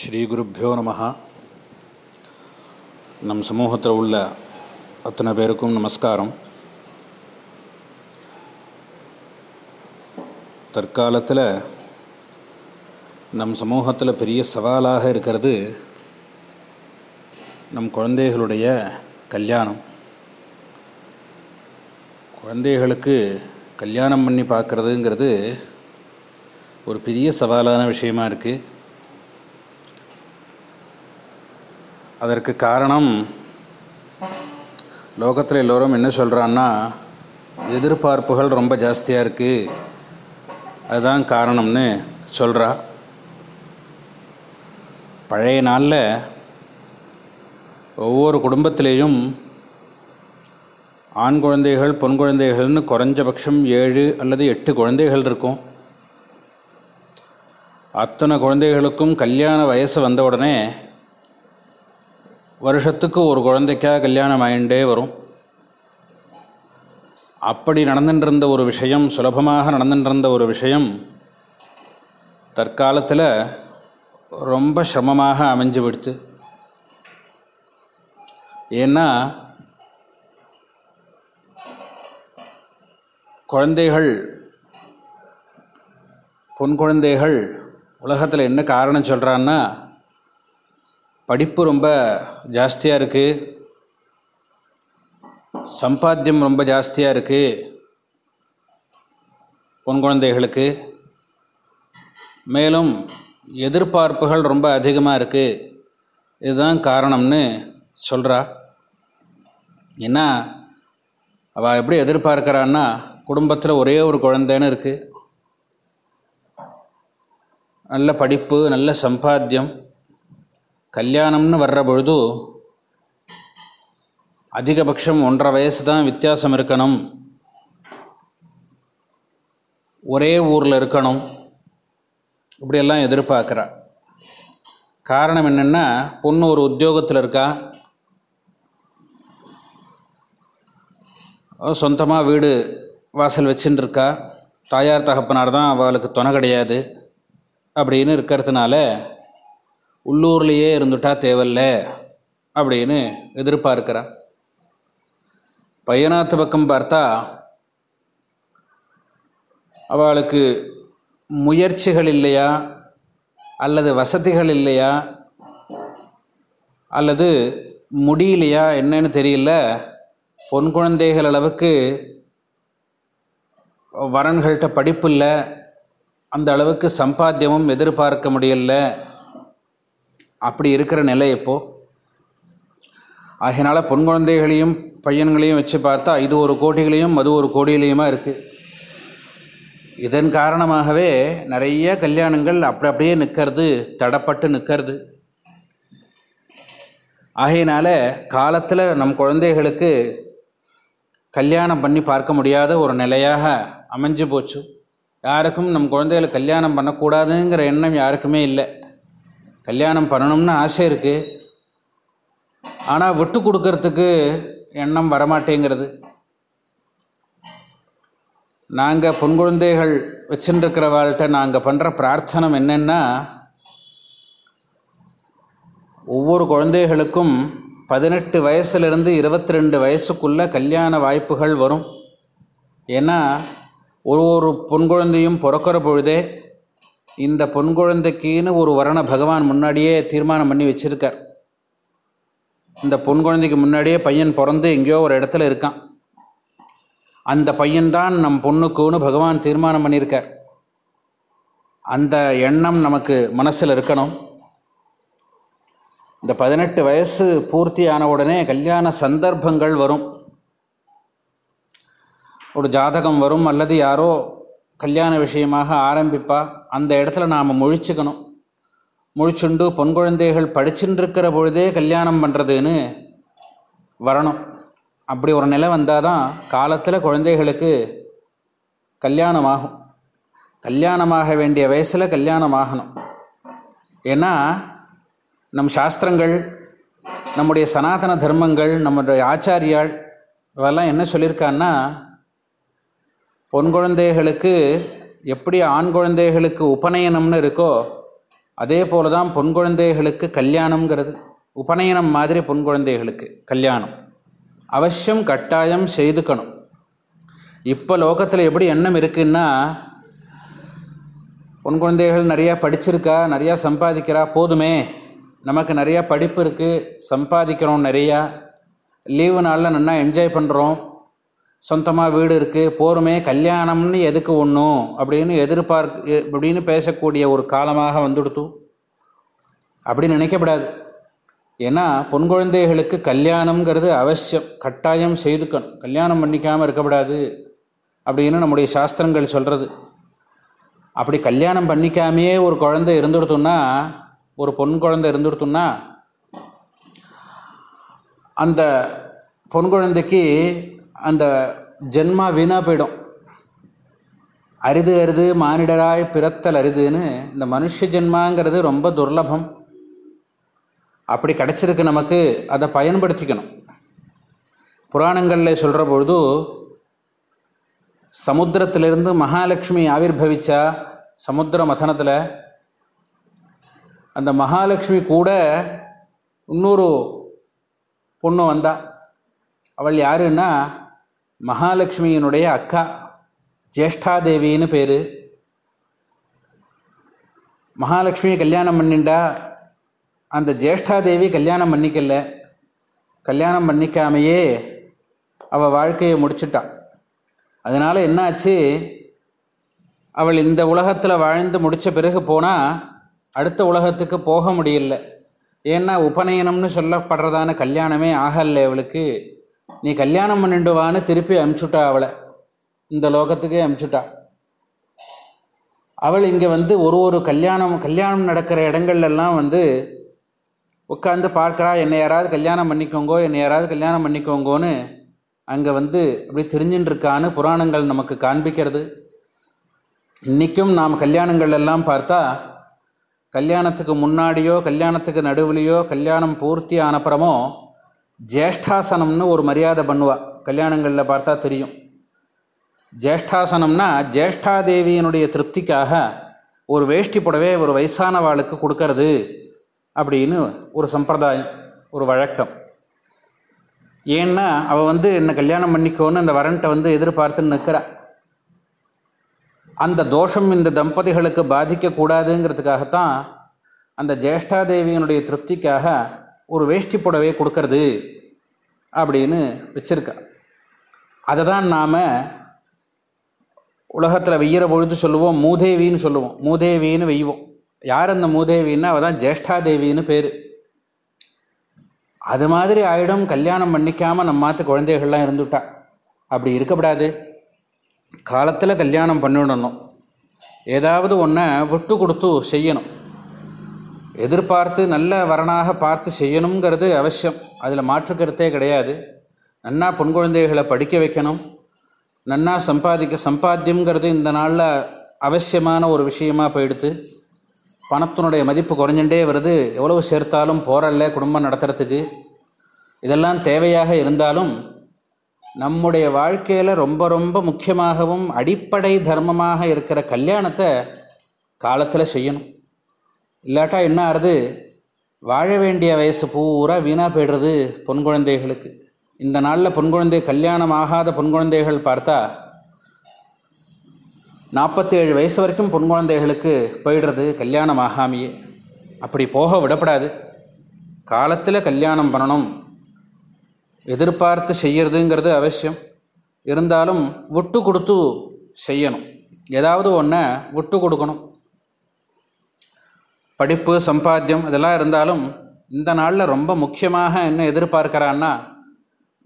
ஸ்ரீகுருப்போ நம. நம் சமூகத்தில் உள்ள அத்தனை பேருக்கும் நமஸ்காரம். தற்காலத்தில் நம் சமூகத்தில் பெரிய சவாலாக இருக்கிறது நம் குழந்தைகளுடைய கல்யாணம். குழந்தைகளுக்கு கல்யாணம் பண்ணி பார்க்குறதுங்கிறது ஒரு பெரிய சவாலான விஷயமா இருக்குது அதற்கு காரணம் லோகத்தில் எல்லோரும் என்ன சொல்கிறான்னா எதிர்பார்ப்புகள் ரொம்ப ஜாஸ்தியாக இருக்குது அதுதான் காரணம்னு சொல்கிறா பழைய நாளில் ஒவ்வொரு குடும்பத்திலேயும் ஆண் குழந்தைகள் பொன் குழந்தைகள்னு குறைஞ்சபட்சம் ஏழு அல்லது எட்டு குழந்தைகள் இருக்கும். அத்தனை குழந்தைகளுக்கும் கல்யாண வயசு வந்த உடனே வருஷத்துக்கு ஒரு குழந்தைக்காக கல்யாணம் ஆகிண்டே வரும். அப்படி நடந்துட்டுருந்த ஒரு விஷயம் சுலபமாக நடந்துட்டுருந்த ஒரு விஷயம் தற்காலத்தில் ரொம்ப சிரமமாக அமைஞ்சு விடுத்து. ஏன்னா குழந்தைகள் பொன் குழந்தைகள் உலகத்தில் என்ன காரணம் சொல்கிறான்னா படிப்பு ரொம்ப ஜாஸ்தியாக இருக்குது சம்பாத்தியம் ரொம்ப ஜாஸ்தியாக இருக்குது பொன் குழந்தைகளுக்கு. மேலும் எதிர்பார்ப்புகள் ரொம்ப அதிகமாக இருக்குது இதுதான் காரணம்னு சொல்கிறா ஏன்னா அவள் எப்படி எதிர்பார்க்குறான்னா குடும்பத்தில் ஒரே ஒரு குழந்தைன்னு இருக்குது நல்ல படிப்பு நல்ல சம்பாத்தியம். கல்யாணம்னு வர்ற பொழுது அதிகபட்சம் ஒன்றரை வயசு தான் வித்தியாசம் இருக்கணும். ஒரே ஊரில் இருக்கணும். இப்படியெல்லாம் எதிர்பார்க்குறா. காரணம் என்னென்னா பொண்ணு ஒரு உத்தியோகத்தில் இருக்கா? சொந்தமாக வீடு வாசல் வச்சுன்னு இருக்கா தாயார் தகப்பனார் தான் அவளுக்கு துணை கிடையாது. அப்படின்னு இருக்கிறதுனால உள்ளூர்லேயே இருந்துட்டா தேவையில்ல அப்படின்னு எதிர்பார்க்கிறா பையனாத்து பக்கம் பார்த்தா அவளுக்கு முயற்சிகள் இல்லையா? அல்லது வசதிகள் இல்லையா? அல்லது முடியலையா? என்னன்னு தெரியல. பொன் குழந்தைகள் அளவுக்கு வரன்கள்கிட்ட படிப்பு இல்லை. அந்த அளவுக்கு சம்பாத்தியமும் எதிர்பார்க்க முடியல. அப்படி இருக்கிற நிலை இப்போது அதனால் பொன் குழந்தைகளையும் பையன்களையும் வச்சு பார்த்தா இது ஒரு கோடிகளையும் அது ஒரு கோடியிலையுமா இருக்குது இதன் காரணமாகவே நிறைய கல்யாணங்கள் அப்படி அப்படியே நிற்கிறது தடப்பட்டு நிற்கிறது. ஆகையினால காலத்தில் நம் குழந்தைகளுக்கு கல்யாணம் பண்ணி பார்க்க முடியாத ஒரு நிலையாக அமைஞ்சு போச்சு. யாருக்கும் நம் குழந்தைகளை கல்யாணம் பண்ணக்கூடாதுங்கிற எண்ணம் யாருக்குமே இல்லை. கல்யாணம் பண்ணணும்னு ஆசை இருக்குது ஆனால் விட்டு கொடுக்கறதுக்கு எண்ணம் வரமாட்டேங்கிறது. நாங்கள் பொன் குழந்தைகள் வச்சுருக்கிறவாள்கிட்ட நாங்கள் பண்ணுற பிரார்த்தனம் என்னென்னா ஒவ்வொரு குழந்தைகளுக்கும் பதினெட்டு வயசுலேருந்து இருபத்தி ரெண்டு வயசுக்குள்ளே கல்யாண வாய்ப்புகள் வரும். ஏன்னா ஒரு ஒரு பொன் குழந்தையும் பிறக்கிற பொழுதே இந்த பொன் குழந்தைக்குன்னு ஒரு வரண பகவான் முன்னாடியே தீர்மானம் பண்ணி வச்சுருக்கார். இந்த பொன் குழந்தைக்கு முன்னாடியே பையன் பிறந்து எங்கேயோ ஒரு இடத்துல இருக்கான். அந்த பையன்தான் நம் பொண்ணுக்குன்னு பகவான் தீர்மானம் பண்ணியிருக்கார். அந்த எண்ணம் நமக்கு மனசில் இருக்கணும். இந்த பதினெட்டு வயசு பூர்த்தி ஆன உடனே கல்யாண சந்தர்ப்பங்கள் வரும். ஒரு ஜாதகம் வரும் அல்லது யாரோ கல்யாண விஷயமாக ஆரம்பிப்பா. அந்த இடத்துல நாம் முழிச்சுக்கணும். முழிச்சுண்டு பொன் குழந்தைகள் படிச்சுட்டுருக்கிற பொழுதே கல்யாணம் பண்ணுறதுன்னு வரணும். அப்படி ஒரு நிலை வந்தால் தான் காலத்தில் குழந்தைகளுக்கு கல்யாணம் ஆகும் கல்யாணமாக வேண்டிய வயசில் கல்யாணம் ஆகணும் ஏன்னா நம் சாஸ்திரங்கள் நம்முடைய சனாதன தர்மங்கள் நம்முடைய ஆச்சாரியால் இவெல்லாம் என்ன சொல்லியிருக்கான்னா பொன் குழந்தைகளுக்கு எப்படி ஆண் குழந்தைகளுக்கு உபநயனம்னு இருக்கோ அதே போல தான் பொன் குழந்தைகளுக்கு கல்யாணம்ங்கிறது. உபநயனம் மாதிரி பொன் குழந்தைகளுக்கு கல்யாணம். அவசியம் கட்டாயம் செய்துக்கணும். இப்போ லோகத்தில் எப்படி எண்ணம் இருக்குன்னா பொன் குழந்தைகள் நிறையா படிச்சிருக்கா நிறையா சம்பாதிக்கிறா போதுமே. நமக்கு நிறையா படிப்பு இருக்குது சம்பாதிக்கிறோம் நிறையா. லீவு நாளில் நல்லா என்ஜாய் பண்ணுறோம் சொந்தமாக வீடு இருக்குது போருமே கல்யாணம்னு எதுக்கு ஒன்றும் அப்படின்னு எதிர்பார்க்க அப்படின்னு பேசக்கூடிய ஒரு காலமாக வந்துடுத்து. அப்படி நினைக்கப்படாது. ஏன்னா பொன் குழந்தைகளுக்கு கல்யாணம்ங்கிறது அவசியம் கட்டாயம் செய்துக்கணும். கல்யாணம் பண்ணிக்காமல் இருக்கக்கூடாது அப்படின்னு நம்முடைய சாஸ்திரங்கள் சொல்கிறது அப்படி கல்யாணம் பண்ணிக்காமையே ஒரு குழந்தை இருந்துடுத்துன்னா ஒரு பொன் குழந்தை இருந்துடுத்துன்னா அந்த பொன் குழந்தைக்கு அந்த ஜென்மா வீணாக போயிடும். அரிது அரிது மானிடராய் பிறத்தல் அரிதுன்னு இந்த மனுஷ ஜென்மாங்கிறது ரொம்ப துர்லபம். அப்படி கிடச்சிருக்கு நமக்கு அதை பயன்படுத்திக்கணும். புராணங்களில் சொல்கிற பொழுது சமுத்திரத்திலிருந்து மகாலட்சுமி ஆவிர்வவிச்சா சமுத்திர மதனத்தில் அந்த மகாலட்சுமி கூட இன்னொரு பொண்ணு வந்தா. அவள் யாருன்னா மகாலட்சுமியினுடைய அக்கா ஜேஷ்டாதேவின்னு பேர். மகாலட்சுமியை கல்யாணம் பண்ணிண்டா அந்த ஜேஷ்டாதேவி கல்யாணம் பண்ணிக்கல. கல்யாணம் பண்ணிக்காமையே அவள் வாழ்க்கையை முடிச்சிட்டான் அதனால் என்னாச்சு? அவள் இந்த உலகத்தில் வாழ்ந்து முடித்த பிறகு போனால் அடுத்த உலகத்துக்கு போக முடியல. ஏன்னா உபநயனம்னு சொல்லப்படுறதான கல்யாணமே ஆகலை அவளுக்கு நீ கல்யாணம் பண்ணிண்டுவான்னு திருப்பி அமுச்சுட்டா அவளை. இந்த லோகத்துக்கே அமுச்சுட்டா. அவள் இங்கே வந்து ஒரு ஒரு கல்யாணம் கல்யாணம் நடக்கிற இடங்கள்லாம் வந்து உட்காந்து பார்க்குறா. என்னை யாராவது கல்யாணம் பண்ணிக்கோங்கோ என்னை யாராவது கல்யாணம் பண்ணிக்கோங்கோன்னு அங்கே வந்து அப்படி தெரிஞ்சுட்டுருக்கான்னு புராணங்கள் நமக்கு காண்பிக்கிறது. இன்றைக்கும் நாம் கல்யாணங்கள் எல்லாம் பார்த்தா கல்யாணத்துக்கு முன்னாடியோ கல்யாணத்துக்கு நடுவுலையோ கல்யாணம் பூர்த்தி ஆனப்புறமோ ஜேஷ்டாசனம்னு ஒரு மரியாதை பண்ணுவாள் கல்யாணங்களில் பார்த்தா தெரியும். ஜேஷ்டாசனம்னா ஜேஷ்டாதேவியினுடைய திருப்திக்காக ஒரு வேஷ்டி புடவை ஒரு வயசானவாளுக்கு கொடுக்கறது அப்படின்னு ஒரு சம்பிரதாயம் ஒரு வழக்கம். ஏன்னா அவள் வந்து என்னை கல்யாணம் பண்ணிக்கோன்னு அந்த வரன்ட்டை வந்து எதிர்பார்த்துன்னு நிற்கிறாள் அந்த தோஷம் இந்த தம்பதிகளுக்கு பாதிக்கக்கூடாதுங்கிறதுக்காகத்தான் அந்த ஜேஷ்டாதேவியினுடைய திருப்திக்காக ஒரு வேஷ்டி புடவையை கொடுக்கறது அப்படின்னு வச்சுருக்கா. அதை தான் நாம் உலகத்தில் வெய்யிற பொழுது சொல்லுவோம் மூதேவின்னு சொல்லுவோம். மூதேவின்னு வெய்வோம். யார் அந்த மூதேவின்னா அவள் தான் ஜேஷ்டாதேவின்னு பேர். அது மாதிரி ஆயிடும் கல்யாணம் பண்ணிக்காமல் நம்ம மாற்று குழந்தைகள்லாம் இருந்துட்டா. அப்படி இருக்கக்கூடாது காலத்தில் கல்யாணம் பண்ணிடணும். ஏதாவது ஒன்றை விட்டு கொடுத்து செய்யணும். எதிர்பார்த்து நல்ல வரனாக பார்த்து செய்யணுங்கிறது அவசியம். அதில் மாற்றுக்கருத்தே கிடையாது. நன்னா பொன் குழந்தைகளை படிக்க வைக்கணும். நன்னா சம்பாதிக்க சம்பாத்தியங்கிறது இந்த நாளில் அவசியமான ஒரு விஷயமாக போயிடுத்து பணத்தினுடைய மதிப்பு குறைஞ்சுட்டே வருது. எவ்வளவு சேர்த்தாலும் போரல்ல குடும்பம் நடத்துறதுக்கு. இதெல்லாம் தேவையாக இருந்தாலும் நம்முடைய வாழ்க்கையில் ரொம்ப ரொம்ப முக்கியமாகவும் அடிப்படை தர்மமாக இருக்கிற கல்யாணத்தை காலத்தில் செய்யணும். இல்லாட்டா என்ன ஆறுது? வாழ வேண்டிய வயசு பூரா வீணாக போய்டுறது பொன் குழந்தைகளுக்கு. இந்த நாளில் பொன் குழந்தை கல்யாணம் ஆகாத பொன் குழந்தைகள் பார்த்தா நாற்பத்தேழு வயசு வரைக்கும் பொன் குழந்தைகளுக்கு போயிடுறது கல்யாணம் ஆகாமையே. அப்படி போக விடப்படாது. காலத்தில் கல்யாணம் பண்ணணும். எதிர்பார்த்து செய்கிறதுங்கிறது அவசியம். இருந்தாலும் விட்டு கொடுத்து செய்யணும். ஏதாவது ஒன்றை விட்டு கொடுக்கணும். படிப்பு சம்பாத்தியம் இதெல்லாம் இருந்தாலும் இந்த நாளில் ரொம்ப முக்கியமாக என்ன எதிர்பார்க்குறான்னா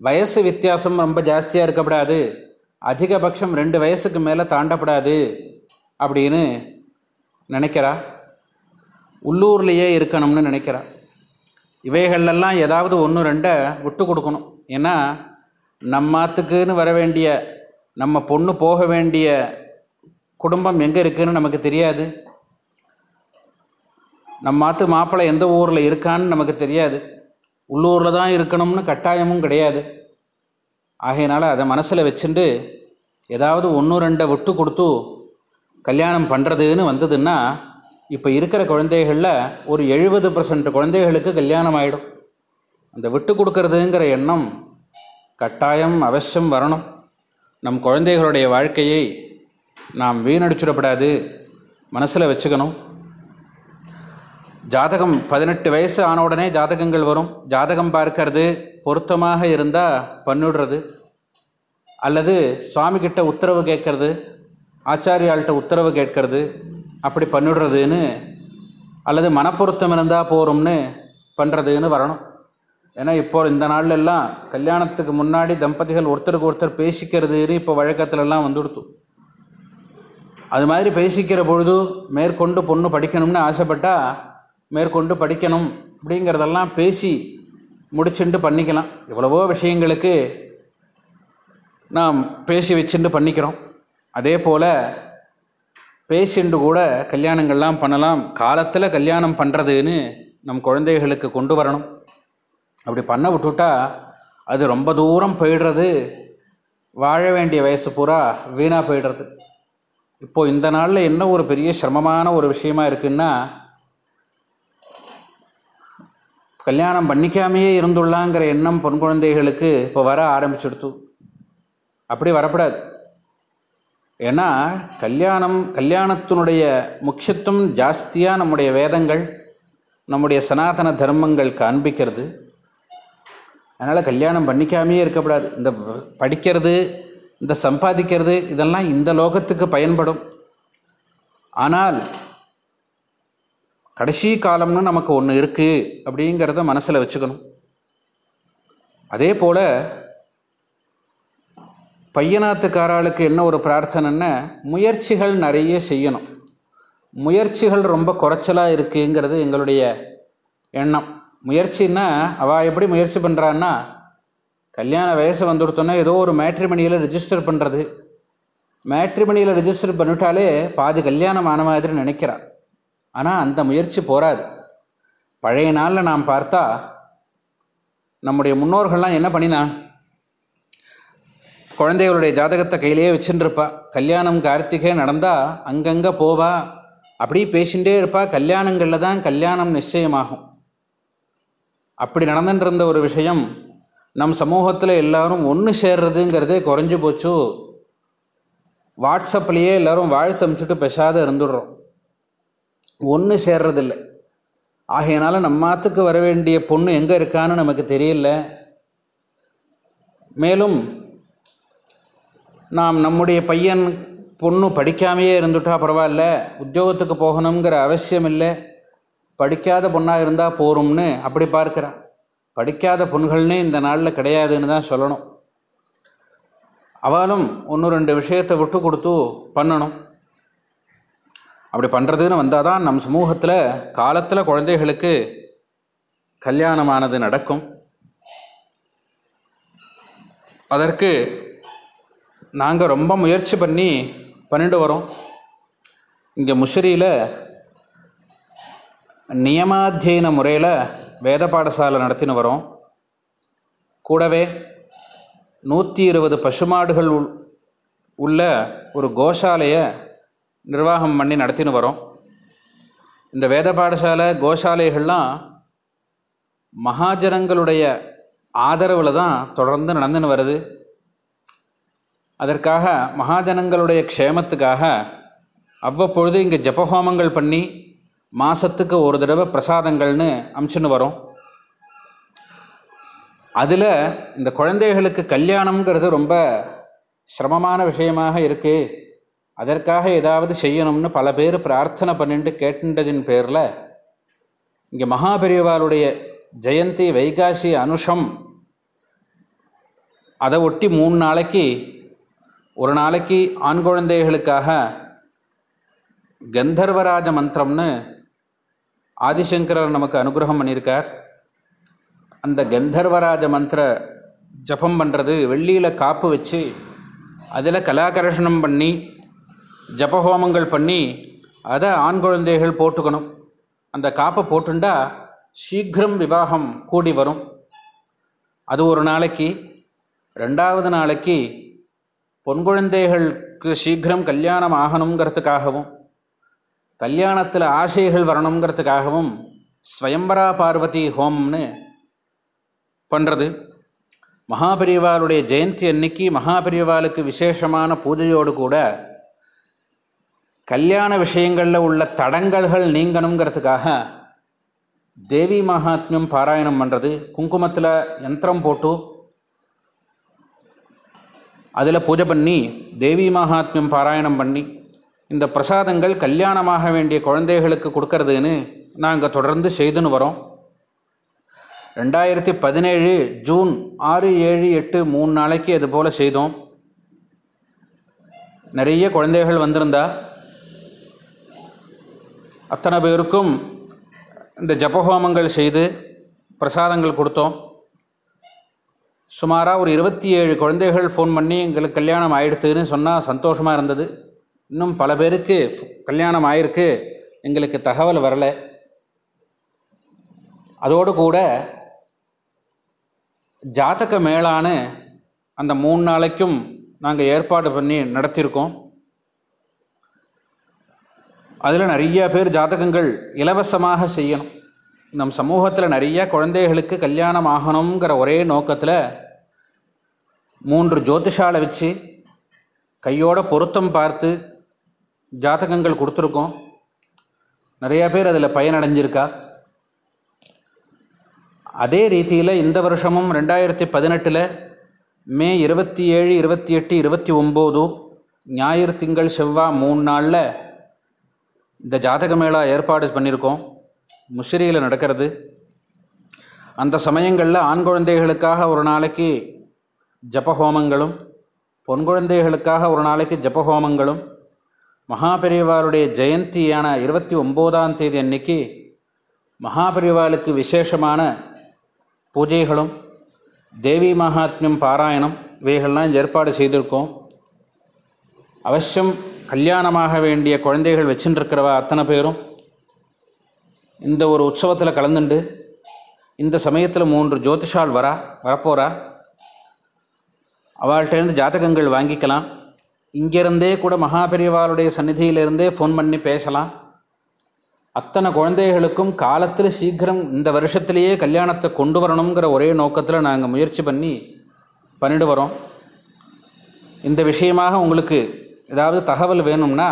வயசு வித்தியாசம் ரொம்ப ஜாஸ்தியாக இருக்கக்கூடாது அதிகபட்சம் ரெண்டு வயசுக்கு மேலே தாண்டப்படாது அப்படின்னு நினைக்கிறா? உள்ளூர்லேயே இருக்கணும்னு நினைக்கிறா? இவைகளெல்லாம் ஏதாவது ஒன்று ரெண்டை விட்டு கொடுக்கணும். ஏன்னா நம்மாத்துக்குன்னு வர வேண்டிய நம்ம பொண்ணு போக வேண்டிய குடும்பம் எங்கே இருக்குதுன்னு நமக்கு தெரியாது. நம்ம மாற்று மாப்பிள்ளை எந்த ஊரில் இருக்கான்னு நமக்கு தெரியாது. உள்ளூரில் தான் இருக்கணும்னு கட்டாயமும் கிடையாது. ஆகையினால் அதை மனசில் வச்சுட்டு ஏதாவது ஒன்று ரெண்டை விட்டு கொடுத்து கல்யாணம் பண்ணுறதுன்னு வந்ததுன்னா இப்போ இருக்கிற குழந்தைகளில் ஒரு எழுபது பர்சன்ட் குழந்தைகளுக்கு கல்யாணம் ஆகிடும் அந்த விட்டு கொடுக்கறதுங்கிற எண்ணம் கட்டாயம் அவசியம் வரணும். நம் குழந்தைகளுடைய வாழ்க்கையை நாம் வீணடிச்சிடப்படாது. மனசில் வச்சுக்கணும். ஜாதகம் பதினெட்டு வயசு ஆன உடனே ஜாதகங்கள் வரும். ஜாதகம் பார்க்கறது பொருத்தமாக இருந்தால் பண்ணிடுறது. அல்லது சுவாமிகிட்ட உத்தரவு கேட்கறது ஆச்சாரியாள்கிட்ட உத்தரவு கேட்கறது அப்படி பண்ணிடுறதுன்னு அல்லது மனப்பொருத்தம் இருந்தால் போகிறோம்னு பண்ணுறதுன்னு வரணும். ஏன்னா இப்போ இந்த நாள்லெல்லாம் கல்யாணத்துக்கு முன்னாடி தம்பதிகள் ஒருத்தருக்கு ஒருத்தர் பேசிக்கிறதுன்னு இப்போ வழக்கத்துலலாம் வந்துடுத்து. அது மாதிரி பேசிக்கிற பொழுது மேற்கொண்டு பொண்ணு படிக்கணும்னு ஆசைப்பட்டால் மேற்கொண்டு படிக்கணும் அப்படிங்கிறதெல்லாம் பேசி முடிச்சுட்டு பண்ணிக்கலாம். எவ்வளவோ விஷயங்களுக்கு நாம் பேசி வச்சுட்டு பண்ணிக்கிறோம். அதே போல் பேசிண்டு கூட கல்யாணங்கள்லாம் பண்ணலாம். காலத்தில் கல்யாணம் பண்ணுறதுன்னு நம் குழந்தைகளுக்கு கொண்டு வரணும். அப்படி பண்ண விட்டுட்டா அது ரொம்ப தூரம் போயிடுறது. வாழ வேண்டிய வயசு பூரா வீணாக போயிடுறது. இப்போது இந்த நாளில் என்ன ஒரு பெரிய சிரமமான ஒரு விஷயமா இருக்குன்னா கல்யாணம் பண்ணிக்காமையே இருந்துள்ளாங்கிற எண்ணம் பொன் குழந்தைகளுக்கு இப்போ வர ஆரம்பிச்சிடுத்து. அப்படி வரப்படாது. ஏன்னா கல்யாணம் கல்யாணத்தினுடைய முக்கியத்துவம் ஜாஸ்தியாக நம்முடைய வேதங்கள் நம்முடைய சனாதன தர்மங்கள் காண்பிக்கிறது. அதனால் கல்யாணம் பண்ணிக்காமையே இருக்கக்கூடாது. இந்த படிக்கிறது இந்த சம்பாதிக்கிறது இதெல்லாம் இந்த லோகத்துக்கு பயன்படும். ஆனால் கடைசி காலம்னு நமக்கு ஒன்று இருக்குது அப்படிங்கிறத மனசில் வச்சுக்கணும். அதே போல் பையனாத்துக்காராளுக்கு என்ன ஒரு பிரார்த்தனைன்னா முயற்சிகள் நிறைய செய்யணும். முயற்சிகள் ரொம்ப குறைச்சலாக இருக்குங்கிறது எங்களுடைய எண்ணம். முயற்சின்னா அவள் எப்படி முயற்சி பண்ணுறான்னா கல்யாண வயசு வந்துடுத்தோன்னா ஏதோ ஒரு மேட்ரிமணியில் ரிஜிஸ்டர் பண்ணுறது மேட்ரிமணியில் ரிஜிஸ்டர் பண்ணிட்டாலே பாதி கல்யாணம் ஆன மாதிரி நினைக்கிறாள். ஆனால் அந்த முயற்சி போராது பழைய நாளில் நாம் பார்த்தா நம்முடைய முன்னோர்கள்லாம் என்ன பண்ணினா குழந்தைகளுடைய ஜாதகத்தை கையிலேயே வச்சுட்டுருப்பா கல்யாணம் கார்த்திகை நடந்தால் அங்கங்கே போவா. அப்படி பேசிகிட்டே இருப்பா. கல்யாணங்களில் தான் கல்யாணம் நிச்சயமாகும். அப்படி நடந்துட்டு இருந்த ஒரு விஷயம் நம் சமூகத்தில் எல்லாரும் ஒன்று சேர்றதுங்கிறதே குறைஞ்சி போச்சு. வாட்ஸ்அப்லேயே எல்லோரும் வாழ்த்து அமுச்சுட்டு பெசாத இருந்துடுறோம். ஒன்று சேர்றதில்ல. ஆகையினால நம்மாத்துக்கு வர வேண்டிய பொண்ணு எங்கே இருக்கான்னு நமக்கு தெரியல. மேலும் நாம் நம்முடைய பையன் பொண்ணு படிக்காமையே இருந்துட்டா பரவாயில்ல. உத்தியோகத்துக்கு போகணுங்கிற அவசியம் இல்லை படிக்காத பொண்ணாக இருந்தால் போகிறோம்னு அப்படி பார்க்குறான் படிக்காத பொண்கள்னே இந்த நாளில் கிடையாதுன்னு தான் சொல்லணும். அவளும் ஒன்று ரெண்டு விஷயத்தை விட்டு கொடுத்து பண்ணணும். அப்படி பண்ணுறதுன்னு வந்தால் தான் நம் சமூகத்தில் காலத்தில் குழந்தைகளுக்கு கல்யாணமானது நடக்கும். அதற்கு நாங்கள் ரொம்ப முயற்சி பண்ணி பண்ணிட்டு வரோம். இங்கே முஷரியில் நியமாத்தியன முறையில் வேத பாடசாலை நடத்தின்னு வரோம். கூடவே நூற்றி இருபது பசுமாடுகள் உள் உள்ள ஒரு கோஷாலையை நிர்வாகம் பண்ணி நடத்தின்னு வரோம். இந்த வேத பாடசாலை கோஷாலைகள்லாம் மகாஜனங்களுடைய ஆதரவில் தான் தொடர்ந்து நடந்துன்னு வருது. அதற்காக மகாஜனங்களுடைய க்ஷேமத்துக்காக அவ்வப்பொழுது இங்கே ஜபஹோமங்கள் பண்ணி மாதத்துக்கு ஒரு தடவை பிரசாதங்கள்னு அமிச்சுன்னு வரோம். அதில் இந்த குழந்தைகளுக்கு கல்யாணம்ங்கிறது ரொம்ப சிரமமான விஷயமாக இருக்குது அதற்காக ஏதாவது செய்யணும்னு பல பேர் பிரார்த்தனை பண்ணிட்டு கேட்டுட்டதின் பேரில் இங்கே மகாபெரியவாளுடைய ஜெயந்தி வைகாசி அனுஷம் அதை ஒட்டி மூணு நாளைக்கு ஒரு நாளைக்கு ஆண் குழந்தைகளுக்காக கந்தர்வராஜ மந்திரம்னு ஆதிசங்கரர் நமக்கு அனுகிரகம் பண்ணியிருக்கார். அந்த கந்தர்வராஜ மந்திர ஜபம் பண்ணுறது வெள்ளியில் காப்பு வச்சு அதில் கலாகர்ஷணம் பண்ணி ஜபஹோமங்கள் பண்ணி அதை ஆண் குழந்தைகள் போட்டுக்கணும். அந்த காப்பை போட்டுண்டா சீக்கிரம் விவாகம் கூடி வரும். அது ஒரு நாளைக்கு. ரெண்டாவது நாளைக்கு பொன் குழந்தைகளுக்கு சீக்கிரம் கல்யாணம் ஆகணுங்கிறதுக்காகவும் கல்யாணத்தில் ஆசைகள் வரணுங்கிறதுக்காகவும் ஸ்வயம்பரா பார்வதி ஹோம்னு பண்ணுறது மகாபெரிவாளுடைய ஜெயந்தி அன்னைக்கு மகாபெரிவாளுக்கு விசேஷமான பூஜையோடு கூட கல்யாண விஷயங்களில் உள்ள தடங்கல்கள் நீங்கணுங்கிறதுக்காக தேவி மகாத்மியம் பாராயணம் பண்ணுறது குங்குமத்தில் யந்திரம் போட்டு அதில் பூஜை பண்ணி தேவி மகாத்மியம் பாராயணம் பண்ணி இந்த பிரசாதங்கள் கல்யாணமாக வேண்டிய குழந்தைகளுக்கு கொடுக்கறதுன்னு நாங்கள் தொடர்ந்து செய்துன்னு வரோம். ரெண்டாயிரத்தி பதினேழு ஜூன் ஆறு ஏழு எட்டு மூணு நாளைக்கு அது போல் செய்தோம். நிறைய குழந்தைகள் வந்திருந்தா அத்தனை பேருக்கும் இந்த ஜபஹோமங்கள் செய்து பிரசாதங்கள் கொடுத்தோம். சுமாராக ஒரு இருபத்தி ஏழு குழந்தைகள் ஃபோன் பண்ணி எங்களுக்கு கல்யாணம் ஆயிடுத்துன்னு சொன்னால் சந்தோஷமாக இருந்தது. இன்னும் பல பேருக்கு கல்யாணம் ஆயிருக்கு. எங்களுக்கு தகவல் வரலை. அதோடு கூட ஜாதக மேலான அந்த மூணு நாளைக்கும் நாங்கள் ஏற்பாடு பண்ணி நடத்தியிருக்கோம் அதில் நிறைய பேர் ஜாதகங்கள் இலவசமாக செய்யணும். நம் சமூகத்தில் நிறைய குழந்தைகளுக்கு கல்யாணம் ஆகணுங்கிற ஒரே நோக்கத்தில் மூன்று ஜோதிஷாலை வச்சு கையோட பொருத்தம் பார்த்து ஜாதகங்கள் கொடுத்துருக்கோம். நிறையா பேர் அதில் பயனடைஞ்சிருக்கா? அதே ரீதியில் இந்த வருஷமும் ரெண்டாயிரத்தி பதினெட்டில் மே இருபத்தி ஏழு இருபத்தி எட்டு இருபத்தி ஒம்பது ஞாயிறு திங்கள் செவ்வாய் மூணு நாளில் இந்த ஜாதக மேளா ஏற்பாடு பண்ணியிருக்கோம் முஷிரியில் நடக்கிறது. அந்த சமயங்களில் ஆண் குழந்தைகளுக்காக ஒரு நாளைக்கு ஜபஹோமங்களும் பொன் குழந்தைகளுக்காக ஒரு நாளைக்கு ஜபஹோமங்களும் மகாபெரிவாருடைய ஜெயந்தியான இருபத்தி ஒம்போதாம் தேதி அன்னைக்கு மகாபெரிவாளுக்கு விசேஷமான பூஜைகளும் தேவி மகாத்மியம் பாராயணம் இவைகள்லாம் ஏற்பாடு செய்திருக்கோம். அவசியம் கல்யாணமாக வேண்டிய குழந்தைகள் வச்சுட்டுருக்கிறவா அத்தனை பேரும்? இந்த ஒரு உற்சவத்தில் கலந்துண்டு. இந்த சமயத்தில் மூன்று ஜோதிஷால் வரா வரப்போகிறா அவள்கிட்டேருந்து ஜாதகங்கள் வாங்கிக்கலாம். இங்கேருந்தே கூட மகாபெரிவாளுடைய சந்நிதியிலிருந்தே ஃபோன் பண்ணி பேசலாம். அத்தனை குழந்தைகளுக்கும் காலத்தில் சீக்கிரம் இந்த வருஷத்துலேயே கல்யாணத்தை கொண்டு வரணுங்கிற ஒரே நோக்கத்தில் நாங்கள் முயற்சி பண்ணி பண்ணிட்டு வரோம். இந்த விஷயமாக உங்களுக்கு ஏதாவது தகவல் வேணும்னா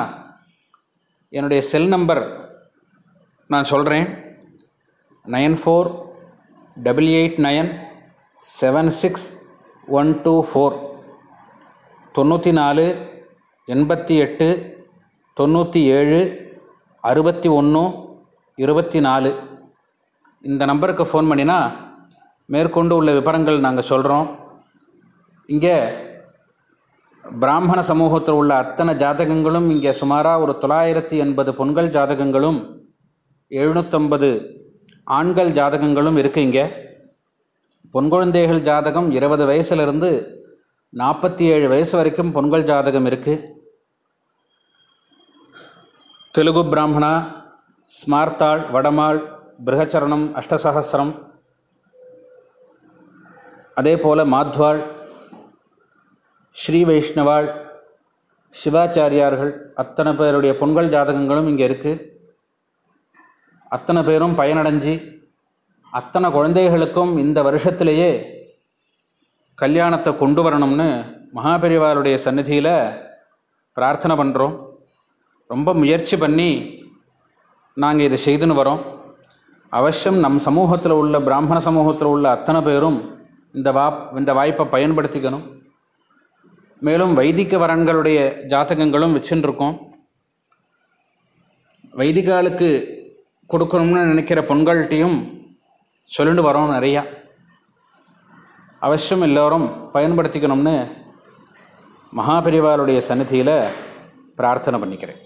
என்னுடைய செல் நம்பர் நான் சொல்கிறேன் nine four double eight nine seven six one two four தொண்ணூற்றி நாலு எண்பத்தி எட்டு தொண்ணூற்றி ஏழு அறுபத்தி ஒன்று இருபத்தி நாலு. இந்த நம்பருக்கு ஃபோன் பண்ணினா மேற்கொண்டு உள்ள விவரங்கள் நாங்கள் சொல்கிறோம் இங்கே பிராமண சமூகத்தில் உள்ள அத்தனை ஜாதகங்களும் இங்கே சுமாராக ஒரு தொள்ளாயிரத்தி எண்பது பொன்கள் ஜாதகங்களும் எழுநூற்றம்பது ஆண்கள் ஜாதகங்களும் இருக்குது இங்கே. பொன்குழந்தைகள் ஜாதகம் இருபது வயசுலேருந்து நாற்பத்தி ஏழு வயசு வரைக்கும் பொன்கள் ஜாதகம் இருக்குது தெலுங்கு பிராமணா ஸ்மார்த்தாள் வடமாள் பிருகச்சரணம் அஷ்டசகசிரம் அதே போல் மாத்வாள் ஸ்ரீ வைஷ்ணவாள் சிவாச்சாரியார்கள் அத்தனை பேருடைய பொங்கல் ஜாதகங்களும் இங்கே இருக்குது அத்தனை பேரும் பயனடைஞ்சு அத்தனை குழந்தைகளுக்கும் இந்த வருஷத்திலேயே கல்யாணத்தை கொண்டு வரணும்னு மகாபெரிவாருடைய சந்நிதியில் பிரார்த்தனை பண்ணுறோம் ரொம்ப முயற்சி பண்ணி நாங்கள் இதை செய்துன்னு வரோம். அவசியம் நம் சமூகத்தில் உள்ள பிராமண சமூகத்தில் உள்ள அத்தனை பேரும் இந்த வாப் இந்த வாய்ப்பை பயன்படுத்திக்கணும். மேலும் வைதிக வரன்களுடைய ஜாதகங்களும் வச்சுருக்கோம் வைதிகாலுக்கு கொடுக்கணும்னு நினைக்கிற பொண்கள்கிட்டையும் சொல்லிட்டு வரோம் நிறையா. அவசியம் எல்லோரும் பயன்படுத்திக்கணும்னு மகாபெரிவாளுடைய சன்னதியில் பிரார்த்தனை பண்ணிக்கிறேன்.